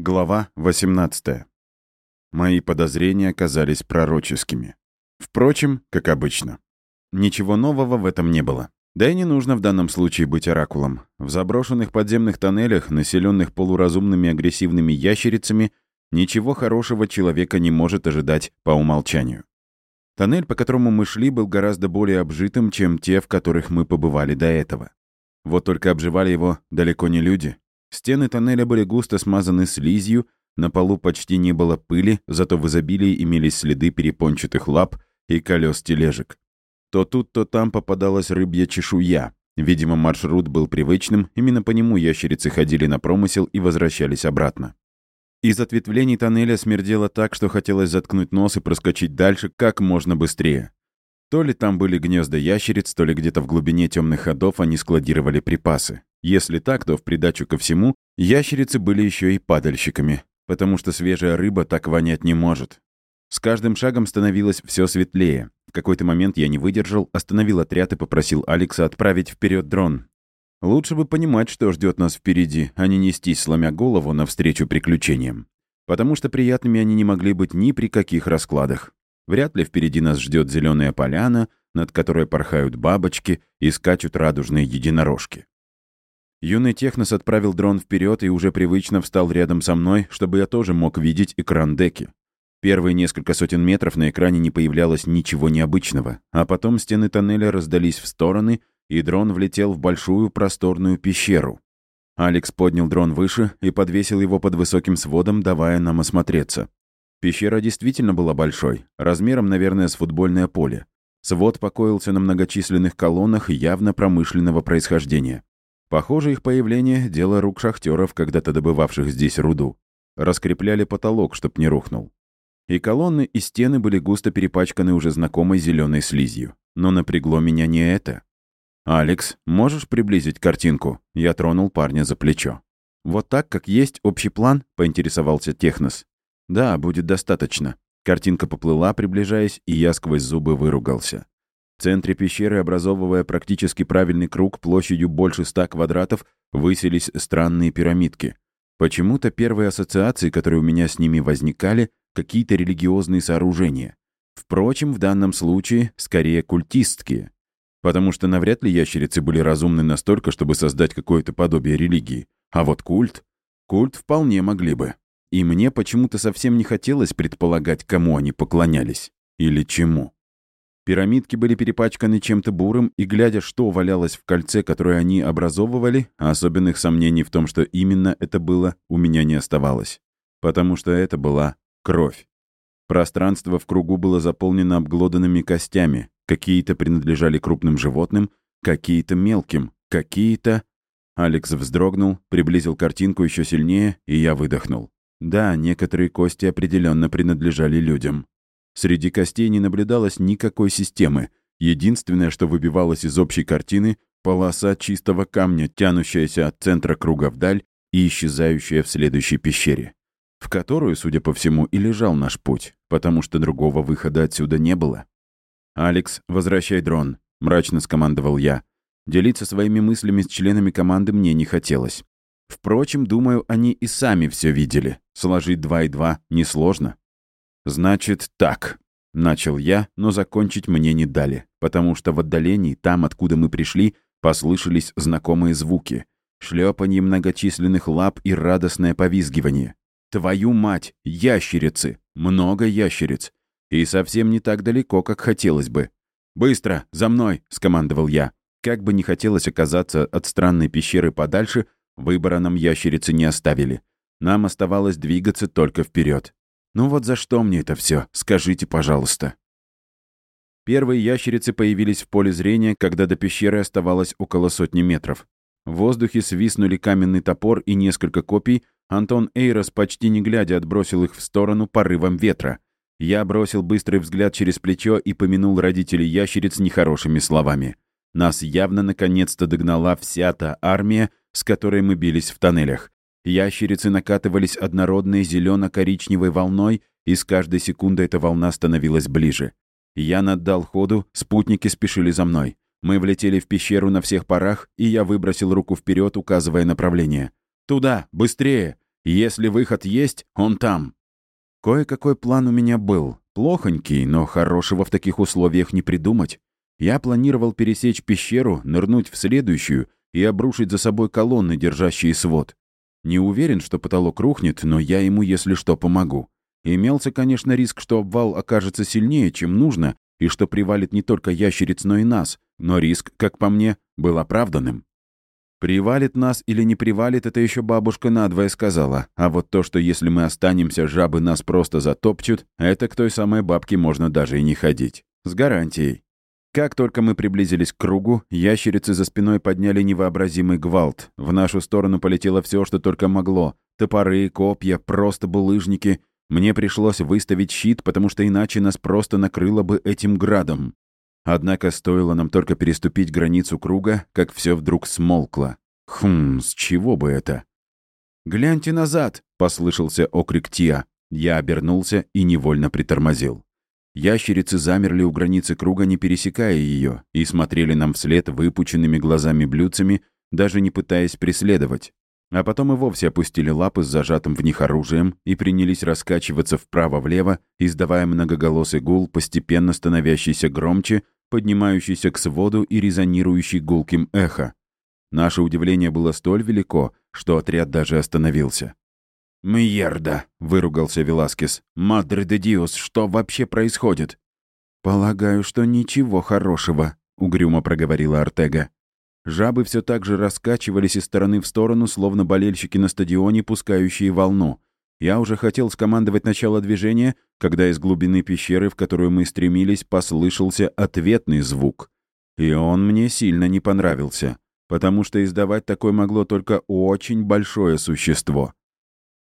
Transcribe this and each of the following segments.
Глава 18. Мои подозрения оказались пророческими. Впрочем, как обычно. Ничего нового в этом не было. Да и не нужно в данном случае быть оракулом. В заброшенных подземных тоннелях, населенных полуразумными агрессивными ящерицами, ничего хорошего человека не может ожидать по умолчанию. Тоннель, по которому мы шли, был гораздо более обжитым, чем те, в которых мы побывали до этого. Вот только обживали его далеко не люди, Стены тоннеля были густо смазаны слизью, на полу почти не было пыли, зато в изобилии имелись следы перепончатых лап и колес тележек. То тут, то там попадалась рыбья чешуя. Видимо, маршрут был привычным, именно по нему ящерицы ходили на промысел и возвращались обратно. Из ответвлений тоннеля смердело так, что хотелось заткнуть нос и проскочить дальше как можно быстрее. То ли там были гнезда ящериц, то ли где-то в глубине темных ходов они складировали припасы. Если так, то в придачу ко всему, ящерицы были еще и падальщиками, потому что свежая рыба так вонять не может. С каждым шагом становилось все светлее. В какой-то момент я не выдержал, остановил отряд и попросил Алекса отправить вперед дрон. Лучше бы понимать, что ждет нас впереди, а не нестись, сломя голову, навстречу приключениям. Потому что приятными они не могли быть ни при каких раскладах. Вряд ли впереди нас ждет зеленая поляна, над которой порхают бабочки и скачут радужные единорожки. Юный технос отправил дрон вперед и уже привычно встал рядом со мной, чтобы я тоже мог видеть экран деки. Первые несколько сотен метров на экране не появлялось ничего необычного, а потом стены тоннеля раздались в стороны, и дрон влетел в большую просторную пещеру. Алекс поднял дрон выше и подвесил его под высоким сводом, давая нам осмотреться. Пещера действительно была большой, размером, наверное, с футбольное поле. Свод покоился на многочисленных колоннах явно промышленного происхождения. Похоже, их появление — дело рук шахтеров, когда-то добывавших здесь руду. Раскрепляли потолок, чтоб не рухнул. И колонны, и стены были густо перепачканы уже знакомой зеленой слизью. Но напрягло меня не это. «Алекс, можешь приблизить картинку?» Я тронул парня за плечо. «Вот так, как есть общий план?» — поинтересовался Технос. «Да, будет достаточно». Картинка поплыла, приближаясь, и я сквозь зубы выругался. В центре пещеры, образовывая практически правильный круг площадью больше ста квадратов, высились странные пирамидки. Почему-то первые ассоциации, которые у меня с ними возникали, какие-то религиозные сооружения. Впрочем, в данном случае скорее культистские. Потому что навряд ли ящерицы были разумны настолько, чтобы создать какое-то подобие религии. А вот культ... Культ вполне могли бы. И мне почему-то совсем не хотелось предполагать, кому они поклонялись. Или чему. Пирамидки были перепачканы чем-то бурым, и, глядя, что валялось в кольце, которое они образовывали, особенных сомнений в том, что именно это было, у меня не оставалось. Потому что это была кровь. Пространство в кругу было заполнено обглоданными костями. Какие-то принадлежали крупным животным, какие-то мелким, какие-то... Алекс вздрогнул, приблизил картинку еще сильнее, и я выдохнул. Да, некоторые кости определенно принадлежали людям. Среди костей не наблюдалось никакой системы. Единственное, что выбивалось из общей картины — полоса чистого камня, тянущаяся от центра круга вдаль и исчезающая в следующей пещере, в которую, судя по всему, и лежал наш путь, потому что другого выхода отсюда не было. «Алекс, возвращай дрон», — мрачно скомандовал я. Делиться своими мыслями с членами команды мне не хотелось. Впрочем, думаю, они и сами все видели. Сложить два и два несложно. «Значит, так», — начал я, но закончить мне не дали, потому что в отдалении, там, откуда мы пришли, послышались знакомые звуки. Шлепанье многочисленных лап и радостное повизгивание. «Твою мать! Ящерицы! Много ящериц! И совсем не так далеко, как хотелось бы. «Быстро! За мной!» — скомандовал я. Как бы не хотелось оказаться от странной пещеры подальше, выбора нам ящерицы не оставили. Нам оставалось двигаться только вперед. Ну вот за что мне это все? Скажите, пожалуйста. Первые ящерицы появились в поле зрения, когда до пещеры оставалось около сотни метров. В воздухе свистнули каменный топор и несколько копий. Антон Эйрос, почти не глядя, отбросил их в сторону порывом ветра. Я бросил быстрый взгляд через плечо и помянул родителей ящериц нехорошими словами. Нас явно наконец-то догнала вся та армия, с которой мы бились в тоннелях. Ящерицы накатывались однородной зелено-коричневой волной, и с каждой секундой эта волна становилась ближе. Я наддал ходу, спутники спешили за мной. Мы влетели в пещеру на всех парах, и я выбросил руку вперед, указывая направление. «Туда! Быстрее!» Если выход есть, он там. Кое-какой план у меня был. Плохонький, но хорошего в таких условиях не придумать. Я планировал пересечь пещеру, нырнуть в следующую и обрушить за собой колонны, держащие свод. Не уверен, что потолок рухнет, но я ему, если что, помогу. Имелся, конечно, риск, что обвал окажется сильнее, чем нужно, и что привалит не только ящериц, но и нас, но риск, как по мне, был оправданным. Привалит нас или не привалит, это еще бабушка надвое сказала. А вот то, что если мы останемся, жабы нас просто затопчут, это к той самой бабке можно даже и не ходить. С гарантией. Как только мы приблизились к кругу, ящерицы за спиной подняли невообразимый гвалт. В нашу сторону полетело все, что только могло. Топоры, копья, просто булыжники. Мне пришлось выставить щит, потому что иначе нас просто накрыло бы этим градом. Однако стоило нам только переступить границу круга, как все вдруг смолкло. Хм, с чего бы это? «Гляньте назад!» — послышался окрик Тиа. Я обернулся и невольно притормозил. Ящерицы замерли у границы круга, не пересекая ее, и смотрели нам вслед выпученными глазами-блюдцами, даже не пытаясь преследовать. А потом и вовсе опустили лапы с зажатым в них оружием и принялись раскачиваться вправо-влево, издавая многоголосый гул, постепенно становящийся громче поднимающийся к своду и резонирующий гулким эхо. Наше удивление было столь велико, что отряд даже остановился. «Мьерда!» — выругался Веласкес. «Мадре де Диос, что вообще происходит?» «Полагаю, что ничего хорошего», — угрюмо проговорила Артега. Жабы все так же раскачивались из стороны в сторону, словно болельщики на стадионе, пускающие волну. Я уже хотел скомандовать начало движения, когда из глубины пещеры, в которую мы стремились, послышался ответный звук. И он мне сильно не понравился, потому что издавать такое могло только очень большое существо.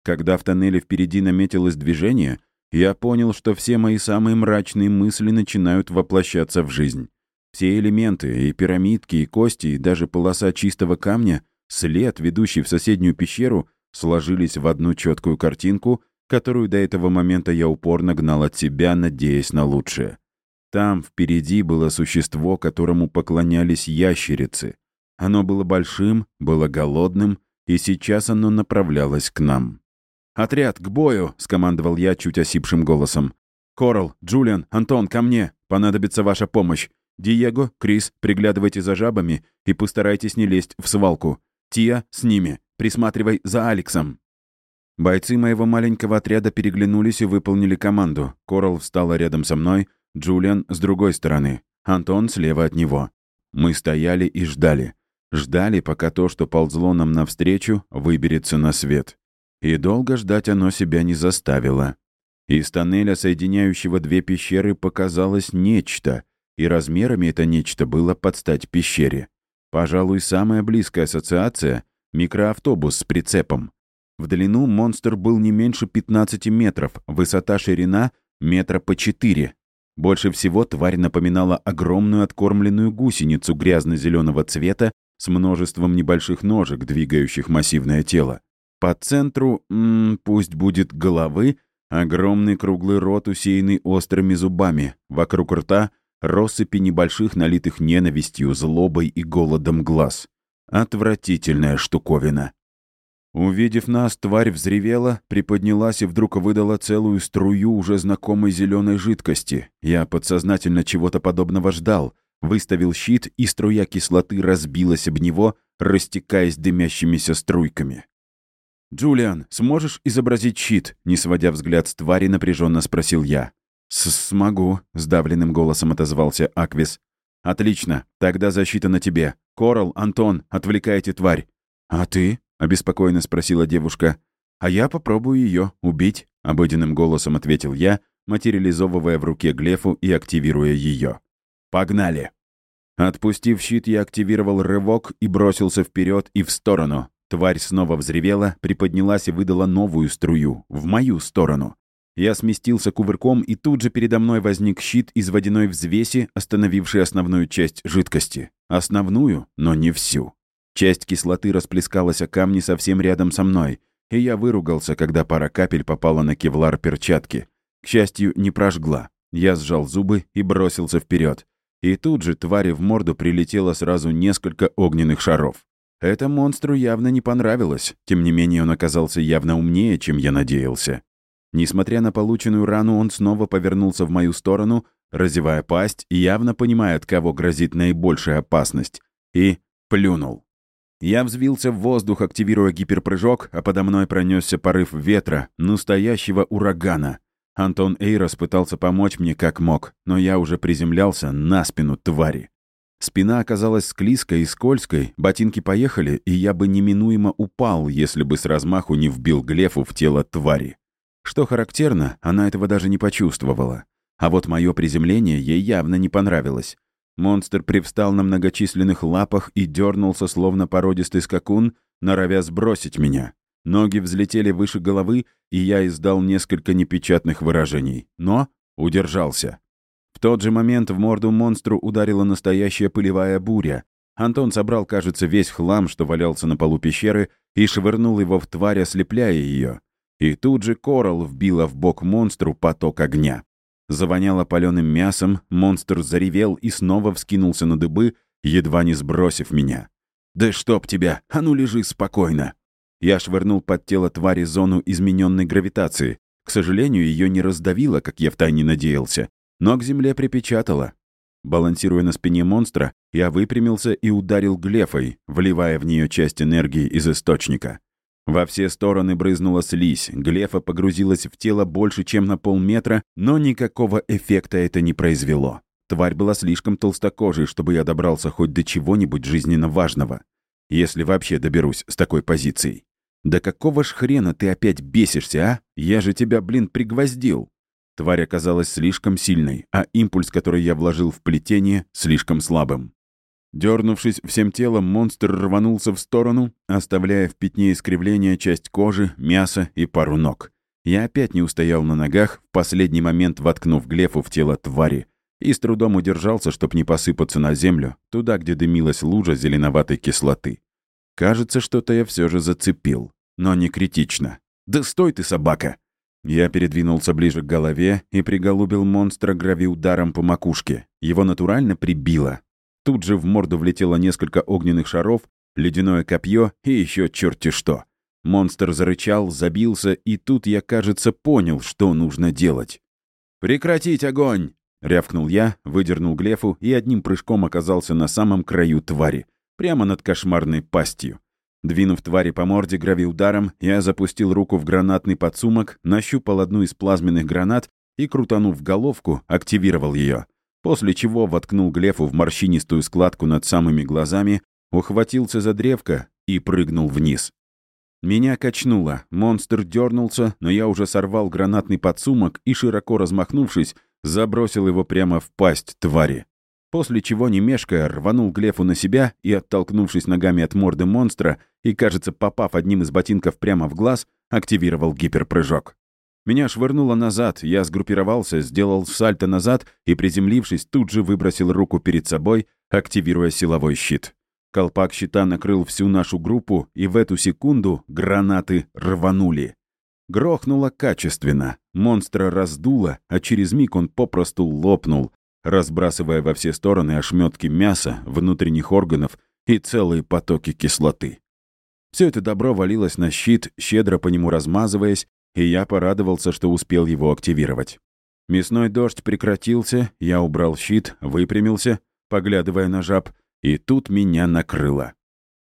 Когда в тоннеле впереди наметилось движение, я понял, что все мои самые мрачные мысли начинают воплощаться в жизнь. Все элементы, и пирамидки, и кости, и даже полоса чистого камня, след, ведущий в соседнюю пещеру, сложились в одну четкую картинку, которую до этого момента я упорно гнал от себя, надеясь на лучшее. Там впереди было существо, которому поклонялись ящерицы. Оно было большим, было голодным, и сейчас оно направлялось к нам. «Отряд, к бою!» — скомандовал я чуть осипшим голосом. «Корал, Джулиан, Антон, ко мне! Понадобится ваша помощь! Диего, Крис, приглядывайте за жабами и постарайтесь не лезть в свалку. Тия с ними. Присматривай за Алексом». Бойцы моего маленького отряда переглянулись и выполнили команду. Корал встала рядом со мной, Джулиан с другой стороны, Антон слева от него. Мы стояли и ждали. Ждали, пока то, что ползло нам навстречу, выберется на свет. И долго ждать оно себя не заставило. Из тоннеля, соединяющего две пещеры, показалось нечто, и размерами это нечто было под стать пещере. Пожалуй, самая близкая ассоциация — микроавтобус с прицепом. В длину монстр был не меньше 15 метров, высота-ширина — метра по 4. Больше всего тварь напоминала огромную откормленную гусеницу грязно-зеленого цвета с множеством небольших ножек, двигающих массивное тело. По центру, м -м, пусть будет головы, огромный круглый рот, усеянный острыми зубами. Вокруг рта — россыпи небольших, налитых ненавистью, злобой и голодом глаз. Отвратительная штуковина. Увидев нас, тварь взревела, приподнялась и вдруг выдала целую струю уже знакомой зеленой жидкости. Я подсознательно чего-то подобного ждал. Выставил щит, и струя кислоты разбилась об него, растекаясь дымящимися струйками. «Джулиан, сможешь изобразить щит?» Не сводя взгляд с твари, напряженно спросил я. «Смогу», — сдавленным голосом отозвался Аквис. «Отлично, тогда защита на тебе. Корал, Антон, отвлекайте тварь». «А ты?» — обеспокоенно спросила девушка. «А я попробую ее убить», — обыденным голосом ответил я, материализовывая в руке глефу и активируя ее. «Погнали!» Отпустив щит, я активировал рывок и бросился вперед и в сторону. Тварь снова взревела, приподнялась и выдала новую струю, в мою сторону. Я сместился кувырком, и тут же передо мной возник щит из водяной взвеси, остановивший основную часть жидкости. Основную, но не всю. Часть кислоты расплескалась о камни совсем рядом со мной, и я выругался, когда пара капель попала на кевлар перчатки. К счастью, не прожгла. Я сжал зубы и бросился вперед. И тут же твари в морду прилетело сразу несколько огненных шаров. Это монстру явно не понравилось, тем не менее он оказался явно умнее, чем я надеялся. Несмотря на полученную рану, он снова повернулся в мою сторону, разевая пасть и явно понимая, от кого грозит наибольшая опасность, и плюнул. Я взвился в воздух, активируя гиперпрыжок, а подо мной пронесся порыв ветра, настоящего урагана. Антон Эйрос пытался помочь мне как мог, но я уже приземлялся на спину твари. Спина оказалась склизкой и скользкой, ботинки поехали, и я бы неминуемо упал, если бы с размаху не вбил Глефу в тело твари. Что характерно, она этого даже не почувствовала. А вот мое приземление ей явно не понравилось. Монстр привстал на многочисленных лапах и дернулся, словно породистый скакун, норовя сбросить меня. Ноги взлетели выше головы, и я издал несколько непечатных выражений, но удержался. В тот же момент в морду монстру ударила настоящая пылевая буря. Антон собрал, кажется, весь хлам, что валялся на полу пещеры, и швырнул его в тварь, ослепляя ее. И тут же Корал вбила в бок монстру поток огня. Завоняло паленым мясом, монстр заревел и снова вскинулся на дыбы, едва не сбросив меня. «Да чтоб тебя! А ну лежи спокойно!» Я швырнул под тело твари зону измененной гравитации. К сожалению, ее не раздавило, как я втайне надеялся, но к земле припечатало. Балансируя на спине монстра, я выпрямился и ударил глефой, вливая в нее часть энергии из источника. Во все стороны брызнула слизь, глефа погрузилась в тело больше, чем на полметра, но никакого эффекта это не произвело. Тварь была слишком толстокожей, чтобы я добрался хоть до чего-нибудь жизненно важного. Если вообще доберусь с такой позицией. Да какого ж хрена ты опять бесишься, а? Я же тебя, блин, пригвоздил. Тварь оказалась слишком сильной, а импульс, который я вложил в плетение, слишком слабым. Дернувшись всем телом, монстр рванулся в сторону, оставляя в пятне искривления часть кожи, мяса и пару ног. Я опять не устоял на ногах, в последний момент воткнув глефу в тело твари, и с трудом удержался, чтобы не посыпаться на землю, туда, где дымилась лужа зеленоватой кислоты. Кажется, что-то я все же зацепил, но не критично. «Да стой ты, собака!» Я передвинулся ближе к голове и приголубил монстра грави ударом по макушке. Его натурально прибило, Тут же в морду влетело несколько огненных шаров, ледяное копье и еще черти что. Монстр зарычал, забился, и тут я, кажется, понял, что нужно делать. «Прекратить огонь!» — рявкнул я, выдернул глефу и одним прыжком оказался на самом краю твари, прямо над кошмарной пастью. Двинув твари по морде гравиударом, я запустил руку в гранатный подсумок, нащупал одну из плазменных гранат и, крутанув головку, активировал ее после чего воткнул Глефу в морщинистую складку над самыми глазами, ухватился за древко и прыгнул вниз. Меня качнуло, монстр дернулся, но я уже сорвал гранатный подсумок и, широко размахнувшись, забросил его прямо в пасть твари. После чего, не мешкая, рванул Глефу на себя и, оттолкнувшись ногами от морды монстра и, кажется, попав одним из ботинков прямо в глаз, активировал гиперпрыжок. Меня швырнуло назад, я сгруппировался, сделал сальто назад и, приземлившись, тут же выбросил руку перед собой, активируя силовой щит. Колпак щита накрыл всю нашу группу, и в эту секунду гранаты рванули. Грохнуло качественно. Монстра раздуло, а через миг он попросту лопнул, разбрасывая во все стороны ошметки мяса, внутренних органов и целые потоки кислоты. Все это добро валилось на щит, щедро по нему размазываясь, и я порадовался, что успел его активировать. Мясной дождь прекратился, я убрал щит, выпрямился, поглядывая на жаб, и тут меня накрыло.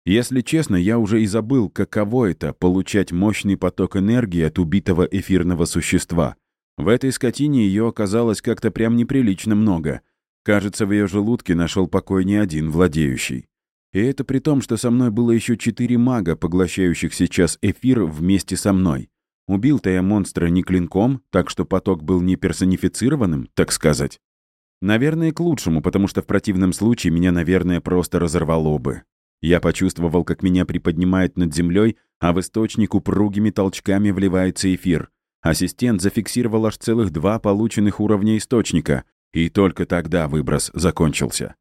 Если честно, я уже и забыл, каково это — получать мощный поток энергии от убитого эфирного существа. В этой скотине ее оказалось как-то прям неприлично много. Кажется, в ее желудке нашел покой не один владеющий. И это при том, что со мной было еще четыре мага, поглощающих сейчас эфир вместе со мной. Убил-то я монстра не клинком, так что поток был не персонифицированным, так сказать. Наверное, к лучшему, потому что в противном случае меня, наверное, просто разорвало бы. Я почувствовал, как меня приподнимает над землей, а в источник упругими толчками вливается эфир. Ассистент зафиксировал аж целых два полученных уровня источника, и только тогда выброс закончился.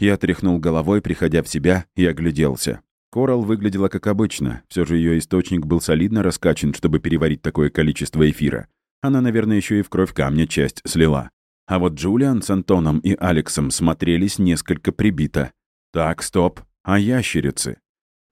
Я тряхнул головой, приходя в себя, и огляделся. Корал выглядела как обычно, все же ее источник был солидно раскачан, чтобы переварить такое количество эфира. Она, наверное, еще и в кровь камня часть слила. А вот Джулиан с Антоном и Алексом смотрелись несколько прибито. Так, стоп. А ящерицы?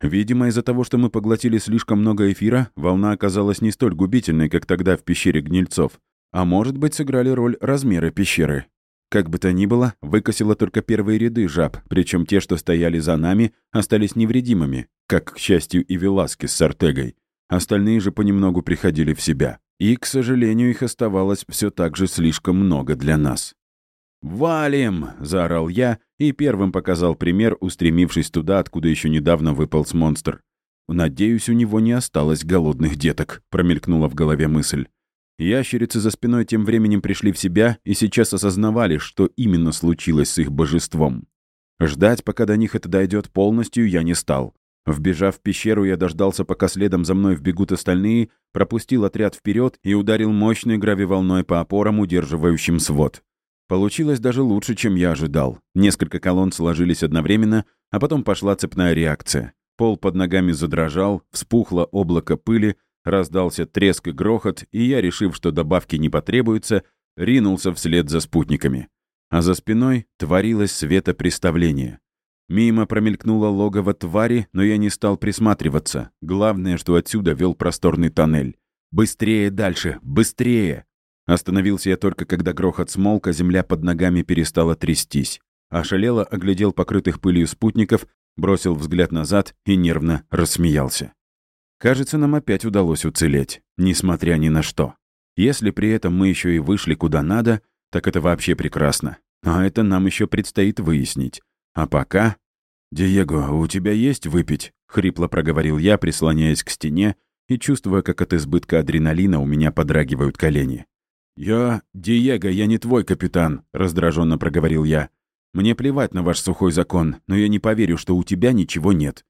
Видимо, из-за того, что мы поглотили слишком много эфира, волна оказалась не столь губительной, как тогда в пещере гнильцов. А может быть, сыграли роль размеры пещеры. Как бы то ни было, выкосило только первые ряды жаб, причем те, что стояли за нами, остались невредимыми, как, к счастью, и Веласки с Сартегой. Остальные же понемногу приходили в себя. И, к сожалению, их оставалось все так же слишком много для нас. «Валим!» — заорал я и первым показал пример, устремившись туда, откуда еще недавно выполз монстр. «Надеюсь, у него не осталось голодных деток», — промелькнула в голове мысль. Ящерицы за спиной тем временем пришли в себя и сейчас осознавали, что именно случилось с их божеством. Ждать, пока до них это дойдет полностью, я не стал. Вбежав в пещеру, я дождался, пока следом за мной вбегут остальные, пропустил отряд вперед и ударил мощной гравиволной по опорам, удерживающим свод. Получилось даже лучше, чем я ожидал. Несколько колонн сложились одновременно, а потом пошла цепная реакция. Пол под ногами задрожал, вспухло облако пыли, Раздался треск и грохот, и я, решив, что добавки не потребуются, ринулся вслед за спутниками. А за спиной творилось светопреставление. Мимо промелькнуло логово твари, но я не стал присматриваться. Главное, что отсюда вел просторный тоннель. «Быстрее дальше! Быстрее!» Остановился я только, когда грохот смолк, а земля под ногами перестала трястись. Ошалело оглядел покрытых пылью спутников, бросил взгляд назад и нервно рассмеялся. Кажется, нам опять удалось уцелеть, несмотря ни на что. Если при этом мы еще и вышли куда надо, так это вообще прекрасно. А это нам еще предстоит выяснить. А пока... «Диего, у тебя есть выпить?» — хрипло проговорил я, прислоняясь к стене и чувствуя, как от избытка адреналина у меня подрагивают колени. «Я... Диего, я не твой капитан», — раздраженно проговорил я. «Мне плевать на ваш сухой закон, но я не поверю, что у тебя ничего нет.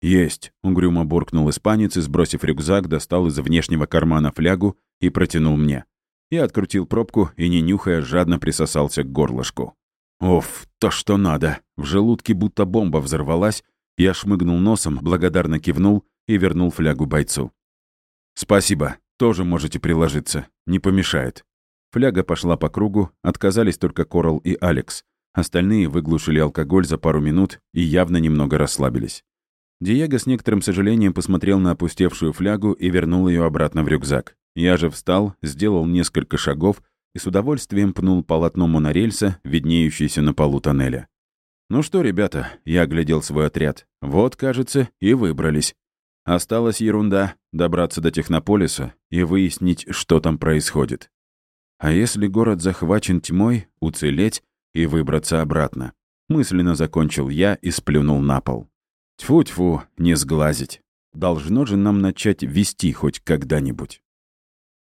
«Есть», — угрюмо буркнул испанец и, сбросив рюкзак, достал из внешнего кармана флягу и протянул мне. Я открутил пробку и, не нюхая, жадно присосался к горлышку. Оф, то, что надо. В желудке будто бомба взорвалась. Я шмыгнул носом, благодарно кивнул и вернул флягу бойцу. «Спасибо. Тоже можете приложиться. Не помешает». Фляга пошла по кругу, отказались только Корал и Алекс. Остальные выглушили алкоголь за пару минут и явно немного расслабились. Диего с некоторым сожалением посмотрел на опустевшую флягу и вернул ее обратно в рюкзак. Я же встал, сделал несколько шагов и с удовольствием пнул полотно монорельса, виднеющееся на полу тоннеля. «Ну что, ребята», — я оглядел свой отряд, — «вот, кажется, и выбрались. Осталась ерунда — добраться до Технополиса и выяснить, что там происходит. А если город захвачен тьмой, уцелеть и выбраться обратно?» Мысленно закончил я и сплюнул на пол. Тьфу-тьфу, не сглазить. Должно же нам начать вести хоть когда-нибудь.